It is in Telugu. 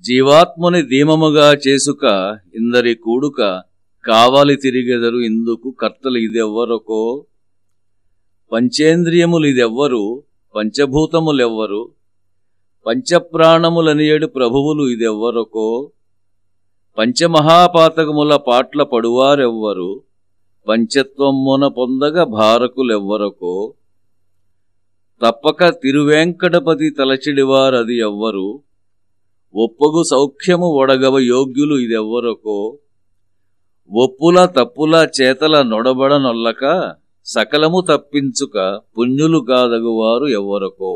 జీవాత్ముని ధీమముగా చేసుక ఇందరి కూడుక కావాలి తిరిగెదరు ఇందుకు కర్తలు ఇదెవ్వరకో? పంచేంద్రియములు ఇదెవ్వరు పంచభూతములెవ్వరు పంచప్రాణములనియడు ప్రభువులు ఇదెవ్వరకో? పంచమహాపాతకముల పాట్ల పడువారెవ్వరు? పంచత్వమున పొందగ భారకులెవ్వరకో? తప్పక తిరువేంకటపతి తలచిడివారది ఎవ్వరు? ఒప్పుగు సౌఖ్యము ఒడగవ యోగ్యులు ఇదెవ్వరకో? ఒప్పుల తప్పుల చేతల నొడబడనొల్లక సకలము తప్పించుక పుణ్యులు కాదగువారు ఎవ్వరకో?